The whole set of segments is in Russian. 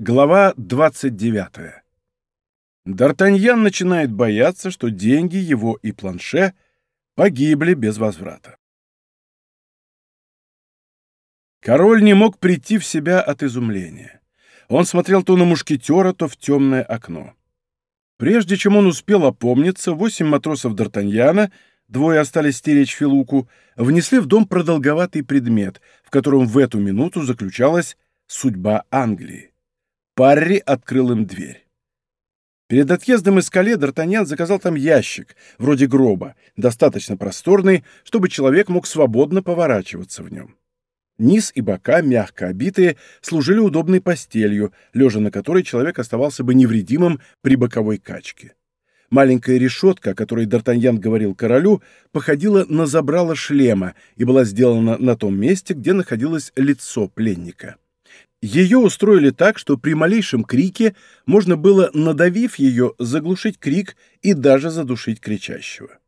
Глава 29. Д'Артаньян начинает бояться, что деньги его и планше погибли без возврата. Король не мог прийти в себя от изумления. Он смотрел то на мушкетера, то в темное окно. Прежде чем он успел опомниться, восемь матросов Д'Артаньяна, двое остались стеречь Филуку, внесли в дом продолговатый предмет, в котором в эту минуту заключалась судьба Англии. Парри открыл им дверь. Перед отъездом из Кале Д'Артаньян заказал там ящик, вроде гроба, достаточно просторный, чтобы человек мог свободно поворачиваться в нем. Низ и бока, мягко обитые, служили удобной постелью, лежа на которой человек оставался бы невредимым при боковой качке. Маленькая решетка, о которой Д'Артаньян говорил королю, походила на забрало шлема и была сделана на том месте, где находилось лицо пленника. Ее устроили так, что при малейшем крике можно было, надавив ее, заглушить крик и даже задушить кричащего.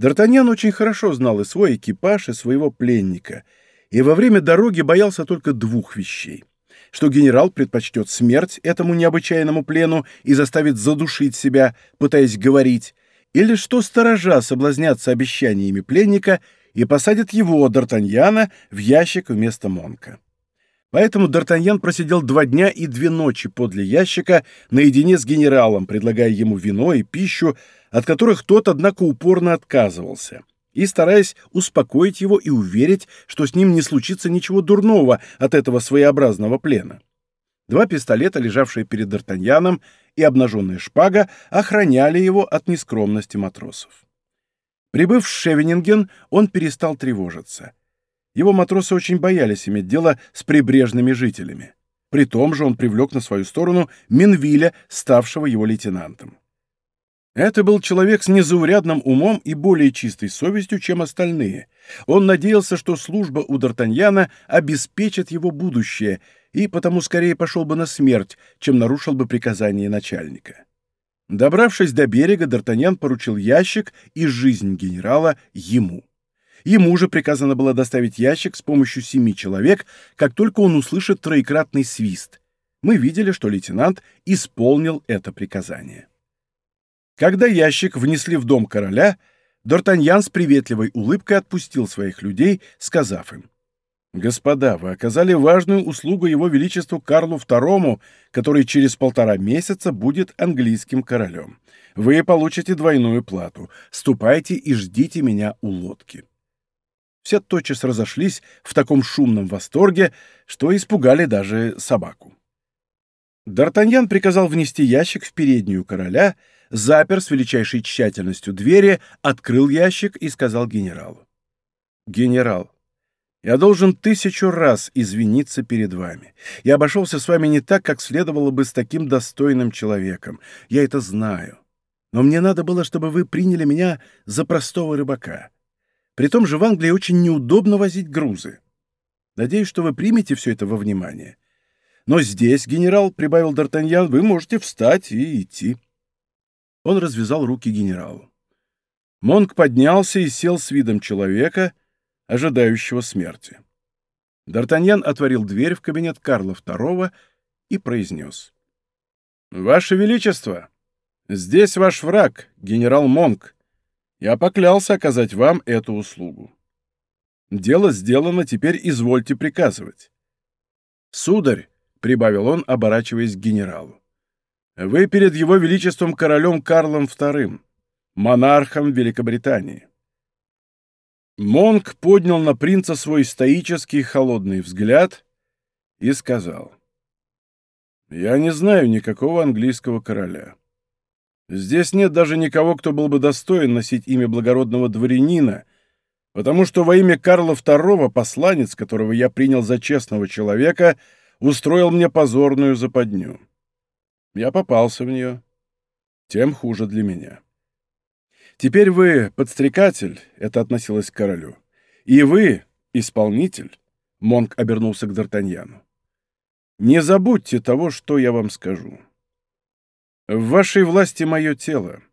Д'Артаньян очень хорошо знал и свой экипаж, и своего пленника, и во время дороги боялся только двух вещей. Что генерал предпочтет смерть этому необычайному плену и заставит задушить себя, пытаясь говорить, или что сторожа соблазнятся обещаниями пленника и посадят его, Д'Артаньяна, в ящик вместо Монка. Поэтому Д'Артаньян просидел два дня и две ночи подле ящика наедине с генералом, предлагая ему вино и пищу, от которых тот, однако, упорно отказывался, и стараясь успокоить его и уверить, что с ним не случится ничего дурного от этого своеобразного плена. Два пистолета, лежавшие перед Д'Артаньяном, и обнаженная шпага охраняли его от нескромности матросов. Прибыв в Шевенинген, он перестал тревожиться — его матросы очень боялись иметь дело с прибрежными жителями. При том же он привлек на свою сторону Минвиля, ставшего его лейтенантом. Это был человек с незаурядным умом и более чистой совестью, чем остальные. Он надеялся, что служба у Д'Артаньяна обеспечит его будущее, и потому скорее пошел бы на смерть, чем нарушил бы приказание начальника. Добравшись до берега, Д'Артаньян поручил ящик и жизнь генерала ему. Ему же приказано было доставить ящик с помощью семи человек, как только он услышит троекратный свист. Мы видели, что лейтенант исполнил это приказание. Когда ящик внесли в дом короля, Д'Артаньян с приветливой улыбкой отпустил своих людей, сказав им, «Господа, вы оказали важную услугу его величеству Карлу II, который через полтора месяца будет английским королем. Вы получите двойную плату. Ступайте и ждите меня у лодки». Все тотчас разошлись в таком шумном восторге, что испугали даже собаку. Д'Артаньян приказал внести ящик в переднюю короля, запер с величайшей тщательностью двери, открыл ящик и сказал генералу. «Генерал, я должен тысячу раз извиниться перед вами. Я обошелся с вами не так, как следовало бы с таким достойным человеком. Я это знаю. Но мне надо было, чтобы вы приняли меня за простого рыбака. При том же в Англии очень неудобно возить грузы. Надеюсь, что вы примете все это во внимание. Но здесь, генерал, — прибавил Д'Артаньян, — вы можете встать и идти. Он развязал руки генералу. Монк поднялся и сел с видом человека, ожидающего смерти. Д'Артаньян отворил дверь в кабинет Карла II и произнес. «Ваше Величество, здесь ваш враг, генерал Монк. Я поклялся оказать вам эту услугу. Дело сделано, теперь извольте приказывать. Сударь, — прибавил он, оборачиваясь к генералу, — вы перед его величеством королем Карлом II, монархом Великобритании. Монк поднял на принца свой стоический холодный взгляд и сказал, «Я не знаю никакого английского короля. Здесь нет даже никого, кто был бы достоин носить имя благородного дворянина, потому что во имя Карла II посланец, которого я принял за честного человека, устроил мне позорную западню. Я попался в нее. Тем хуже для меня. Теперь вы подстрекатель, это относилось к королю, и вы исполнитель, Монк обернулся к Д'Артаньяну. Не забудьте того, что я вам скажу. В вашей власти мое тело.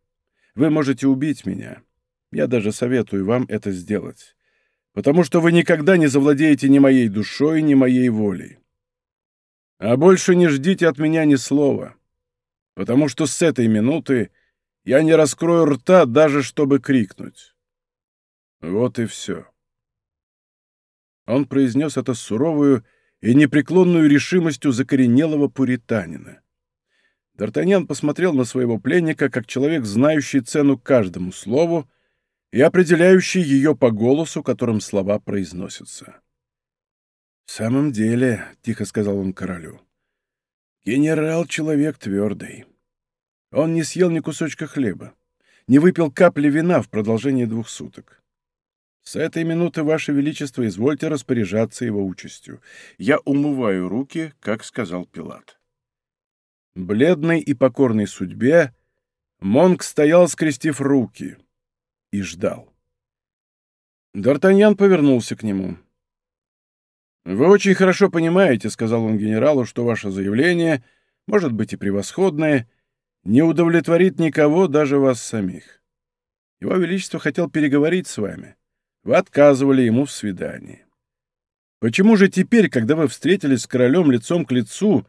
Вы можете убить меня. Я даже советую вам это сделать. Потому что вы никогда не завладеете ни моей душой, ни моей волей. А больше не ждите от меня ни слова, потому что с этой минуты я не раскрою рта, даже чтобы крикнуть. Вот и все. Он произнес это суровую и непреклонную решимостью закоренелого пуританина. Д'Артаньян посмотрел на своего пленника как человек, знающий цену каждому слову и определяющий ее по голосу, которым слова произносятся. «В самом деле», — тихо сказал он королю, — «генерал — человек твердый. Он не съел ни кусочка хлеба, не выпил капли вина в продолжении двух суток. С этой минуты, Ваше Величество, извольте распоряжаться его участью. Я умываю руки, как сказал Пилат. Бледный и покорный судьбе, Монк стоял, скрестив руки, и ждал. Д'Артаньян повернулся к нему. «Вы очень хорошо понимаете, — сказал он генералу, — что ваше заявление, может быть и превосходное, не удовлетворит никого, даже вас самих. Его Величество хотел переговорить с вами. Вы отказывали ему в свидании. Почему же теперь, когда вы встретились с королем лицом к лицу,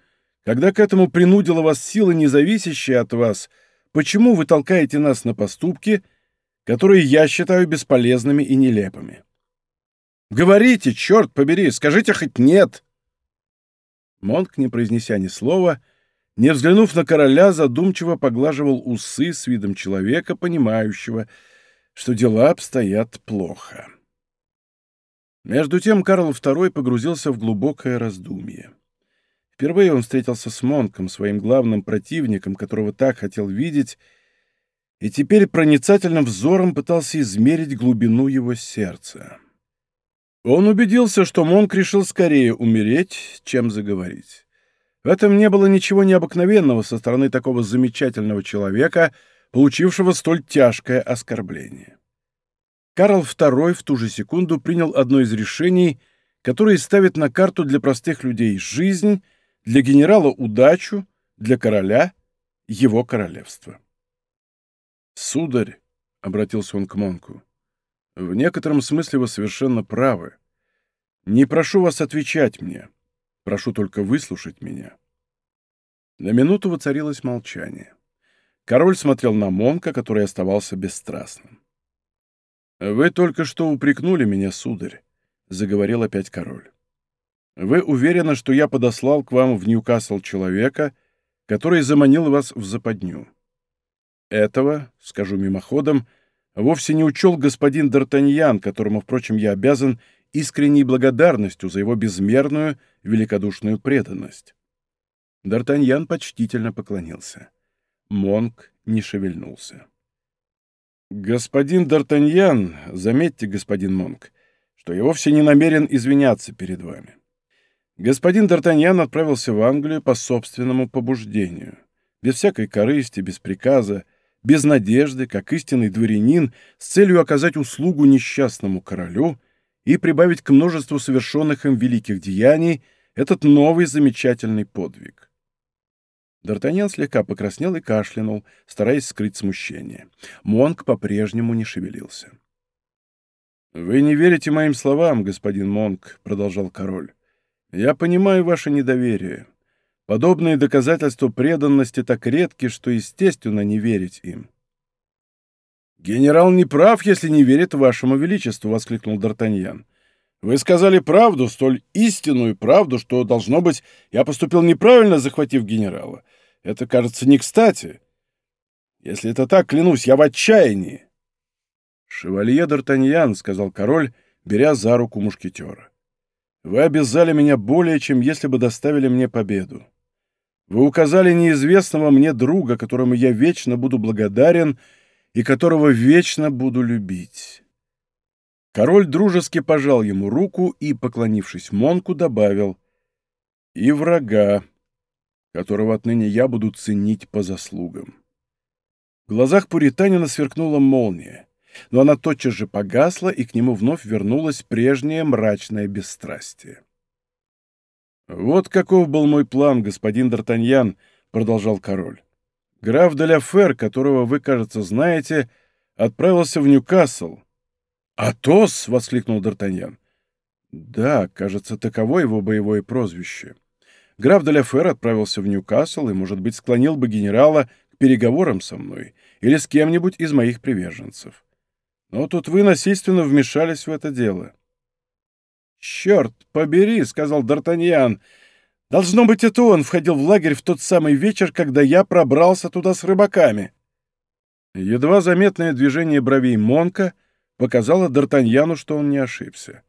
когда к этому принудила вас сила, не зависящая от вас, почему вы толкаете нас на поступки, которые я считаю бесполезными и нелепыми? Говорите, черт побери, скажите хоть «нет». Монк, не произнеся ни слова, не взглянув на короля, задумчиво поглаживал усы с видом человека, понимающего, что дела обстоят плохо. Между тем Карл II погрузился в глубокое раздумье. Впервые он встретился с Монком, своим главным противником, которого так хотел видеть, и теперь проницательным взором пытался измерить глубину его сердца. Он убедился, что Монк решил скорее умереть, чем заговорить. В этом не было ничего необыкновенного со стороны такого замечательного человека — получившего столь тяжкое оскорбление. Карл II в ту же секунду принял одно из решений, которые ставят на карту для простых людей жизнь, для генерала удачу, для короля его королевство. «Сударь», — обратился он к Монку, — «в некотором смысле вы совершенно правы. Не прошу вас отвечать мне, прошу только выслушать меня». На минуту воцарилось молчание. Король смотрел на Монка, который оставался бесстрастным. «Вы только что упрекнули меня, сударь», — заговорил опять король. «Вы уверены, что я подослал к вам в Ньюкасл человека, который заманил вас в западню. Этого, скажу мимоходом, вовсе не учел господин Д'Артаньян, которому, впрочем, я обязан искренней благодарностью за его безмерную великодушную преданность». Д'Артаньян почтительно поклонился. Монк не шевельнулся. «Господин Д'Артаньян, заметьте, господин Монк, что я вовсе не намерен извиняться перед вами. Господин Д'Артаньян отправился в Англию по собственному побуждению, без всякой корысти, без приказа, без надежды, как истинный дворянин, с целью оказать услугу несчастному королю и прибавить к множеству совершенных им великих деяний этот новый замечательный подвиг. Д'Артаньян слегка покраснел и кашлянул, стараясь скрыть смущение. Монк по-прежнему не шевелился. «Вы не верите моим словам, господин Монк», — продолжал король. «Я понимаю ваше недоверие. Подобные доказательства преданности так редки, что, естественно, не верить им». «Генерал не прав, если не верит вашему величеству», — воскликнул Д'Артаньян. «Вы сказали правду, столь истинную правду, что, должно быть, я поступил неправильно, захватив генерала. Это, кажется, не кстати. Если это так, клянусь, я в отчаянии. «Шевалье Д'Артаньян», — сказал король, беря за руку мушкетера. «Вы обязали меня более, чем если бы доставили мне победу. Вы указали неизвестного мне друга, которому я вечно буду благодарен и которого вечно буду любить». Король дружески пожал ему руку и, поклонившись Монку, добавил «И врага, которого отныне я буду ценить по заслугам. В глазах пуританина сверкнула молния, но она тотчас же погасла, и к нему вновь вернулось прежнее мрачное бесстрастие. «Вот каков был мой план, господин Д'Артаньян», — продолжал король. «Граф де ля Фер, которого вы, кажется, знаете, отправился в Ньюкасл». «Атос!» — воскликнул Д'Артаньян. «Да, кажется, таково его боевое прозвище». граф де отправился в Ньюкасл и, может быть, склонил бы генерала к переговорам со мной или с кем-нибудь из моих приверженцев. Но тут вы насильственно вмешались в это дело. «Черт побери!» — сказал Д'Артаньян. «Должно быть, это он входил в лагерь в тот самый вечер, когда я пробрался туда с рыбаками». Едва заметное движение бровей Монка показало Д'Артаньяну, что он не ошибся.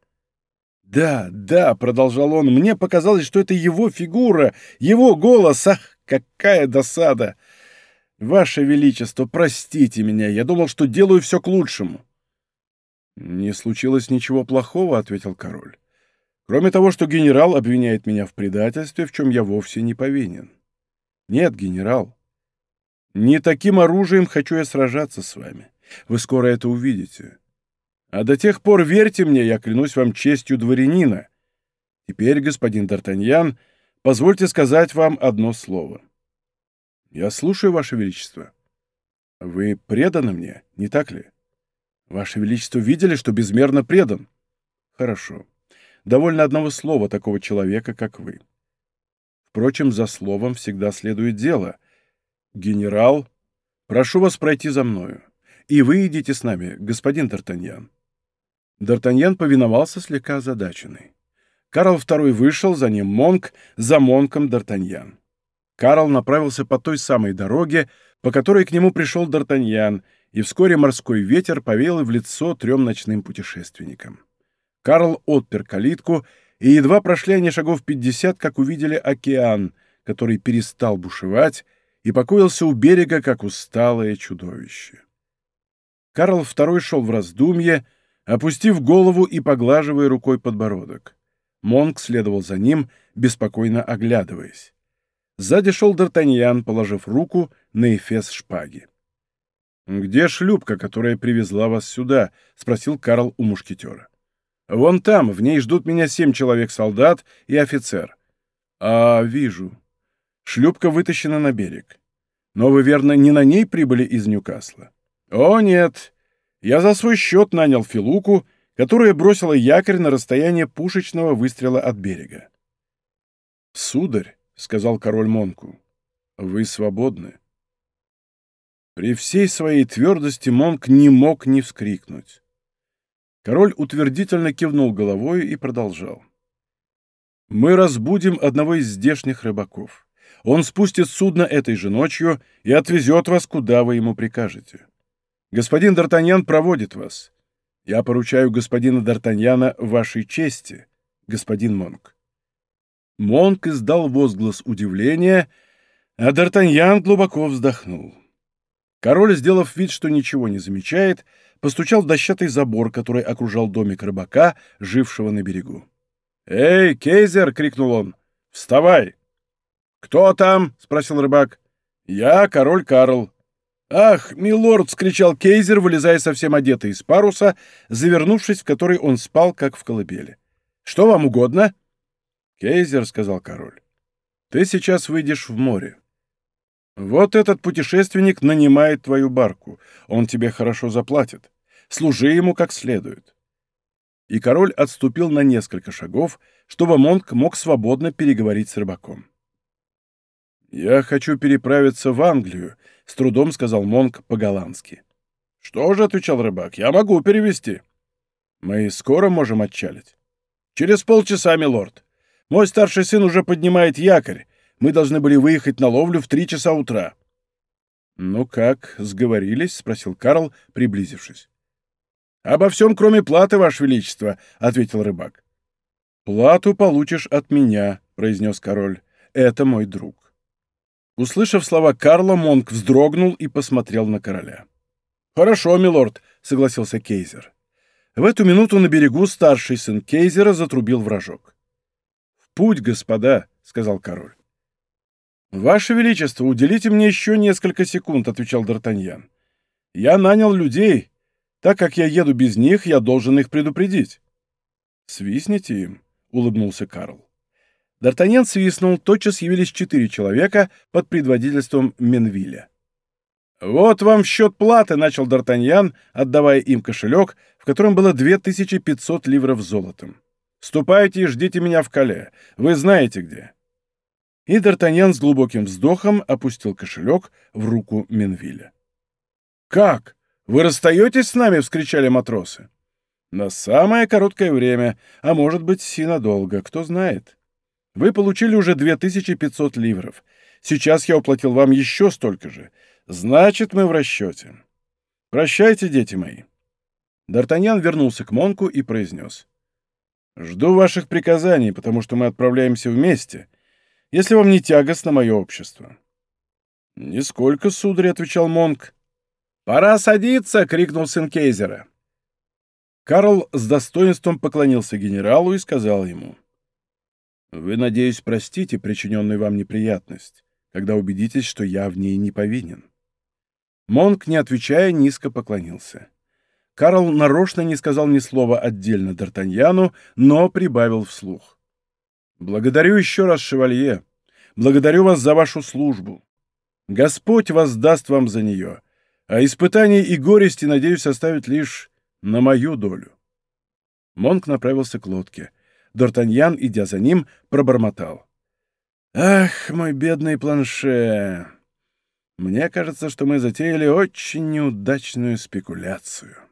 «Да, да», — продолжал он, — «мне показалось, что это его фигура, его голос. Ах, какая досада! Ваше Величество, простите меня, я думал, что делаю все к лучшему». «Не случилось ничего плохого», — ответил король. «Кроме того, что генерал обвиняет меня в предательстве, в чем я вовсе не повинен. Нет, генерал, не таким оружием хочу я сражаться с вами. Вы скоро это увидите. А до тех пор верьте мне, я клянусь вам честью дворянина. Теперь, господин Д'Артаньян, позвольте сказать вам одно слово. Я слушаю, Ваше Величество. Вы преданы мне, не так ли? Ваше Величество видели, что безмерно предан? Хорошо. Довольно одного слова такого человека, как вы. Впрочем, за словом всегда следует дело. Генерал, прошу вас пройти за мною. И вы идите с нами, господин Д'Артаньян. Д'Артаньян повиновался слегка озадаченный. Карл II вышел, за ним Монк, за Монком Д'Артаньян. Карл направился по той самой дороге, по которой к нему пришел Д'Артаньян, и вскоре морской ветер повеял в лицо трем ночным путешественникам. Карл отпер калитку, и едва прошли они шагов пятьдесят, как увидели океан, который перестал бушевать и покоился у берега, как усталое чудовище. Карл II шел в раздумье, опустив голову и поглаживая рукой подбородок. Монк следовал за ним, беспокойно оглядываясь. Сзади шел Д'Артаньян, положив руку на эфес шпаги. «Где шлюпка, которая привезла вас сюда?» — спросил Карл у мушкетера. «Вон там, в ней ждут меня семь человек-солдат и офицер». «А, вижу. Шлюпка вытащена на берег. Но вы, верно, не на ней прибыли из Ньюкасла?» «О, нет. Я за свой счет нанял Филуку, которая бросила якорь на расстояние пушечного выстрела от берега. «Сударь», — сказал король Монку, — «вы свободны». При всей своей твердости Монк не мог не вскрикнуть. Король утвердительно кивнул головой и продолжал. «Мы разбудим одного из здешних рыбаков. Он спустит судно этой же ночью и отвезет вас, куда вы ему прикажете. Господин Д'Артаньян проводит вас. Я поручаю господина Д'Артаньяна вашей чести, господин Монк». Монк издал возглас удивления, а Д'Артаньян глубоко вздохнул. Король, сделав вид, что ничего не замечает, постучал в дощатый забор, который окружал домик рыбака, жившего на берегу. «Эй, Кейзер!» — крикнул он. «Вставай!» «Кто там?» — спросил рыбак. «Я король Карл». «Ах, милорд!» — вскричал Кейзер, вылезая совсем одетый из паруса, завернувшись в который он спал, как в колыбели. «Что вам угодно?» «Кейзер», — сказал король, — «ты сейчас выйдешь в море. Вот этот путешественник нанимает твою барку. Он тебе хорошо заплатит. Служи ему как следует. И король отступил на несколько шагов, чтобы Монк мог свободно переговорить с рыбаком. «Я хочу переправиться в Англию», — с трудом сказал Монк по-голландски. «Что же», — отвечал рыбак, — «я могу перевести». «Мы скоро можем отчалить». «Через полчаса, милорд. Мой старший сын уже поднимает якорь, мы должны были выехать на ловлю в три часа утра». «Ну как, сговорились?» — спросил Карл, приблизившись. «Обо всем, кроме платы, Ваше Величество», — ответил рыбак. «Плату получишь от меня», — произнес король. «Это мой друг». Услышав слова Карла, Монк вздрогнул и посмотрел на короля. «Хорошо, милорд», — согласился Кейзер. В эту минуту на берегу старший сын Кейзера затрубил вражок. «В путь, господа», — сказал король. «Ваше Величество, уделите мне еще несколько секунд», — отвечал Д'Артаньян. «Я нанял людей. Так как я еду без них, я должен их предупредить». «Свистните им», — улыбнулся Карл. Д'Артаньян свистнул, тотчас явились четыре человека под предводительством Менвиля. «Вот вам счет платы», — начал Д'Артаньян, отдавая им кошелек, в котором было 2500 ливров золотом. «Ступайте и ждите меня в Кале. Вы знаете где». И Д'Артаньян с глубоким вздохом опустил кошелек в руку Менвиля. «Как? Вы расстаетесь с нами?» — вскричали матросы. «На самое короткое время, а может быть и надолго, кто знает. Вы получили уже 2500 ливров. Сейчас я уплатил вам еще столько же. Значит, мы в расчете. Прощайте, дети мои». Д'Артаньян вернулся к Монку и произнес. «Жду ваших приказаний, потому что мы отправляемся вместе, если вам не тягостно мое общество». «Нисколько, сударь», — отвечал Монк. «Пора садиться!» — крикнул сын Кейзера. Карл с достоинством поклонился генералу и сказал ему. «Вы, надеюсь, простите причиненную вам неприятность, когда убедитесь, что я в ней не повинен». Монк, не отвечая, низко поклонился. Карл нарочно не сказал ни слова отдельно Д'Артаньяну, но прибавил вслух. «Благодарю еще раз, шевалье. Благодарю вас за вашу службу. Господь воздаст вам за нее, а испытаний и горести, надеюсь, оставить лишь на мою долю». Монк направился к лодке. Д'Артаньян, идя за ним, пробормотал. «Ах, мой бедный планше! Мне кажется, что мы затеяли очень неудачную спекуляцию».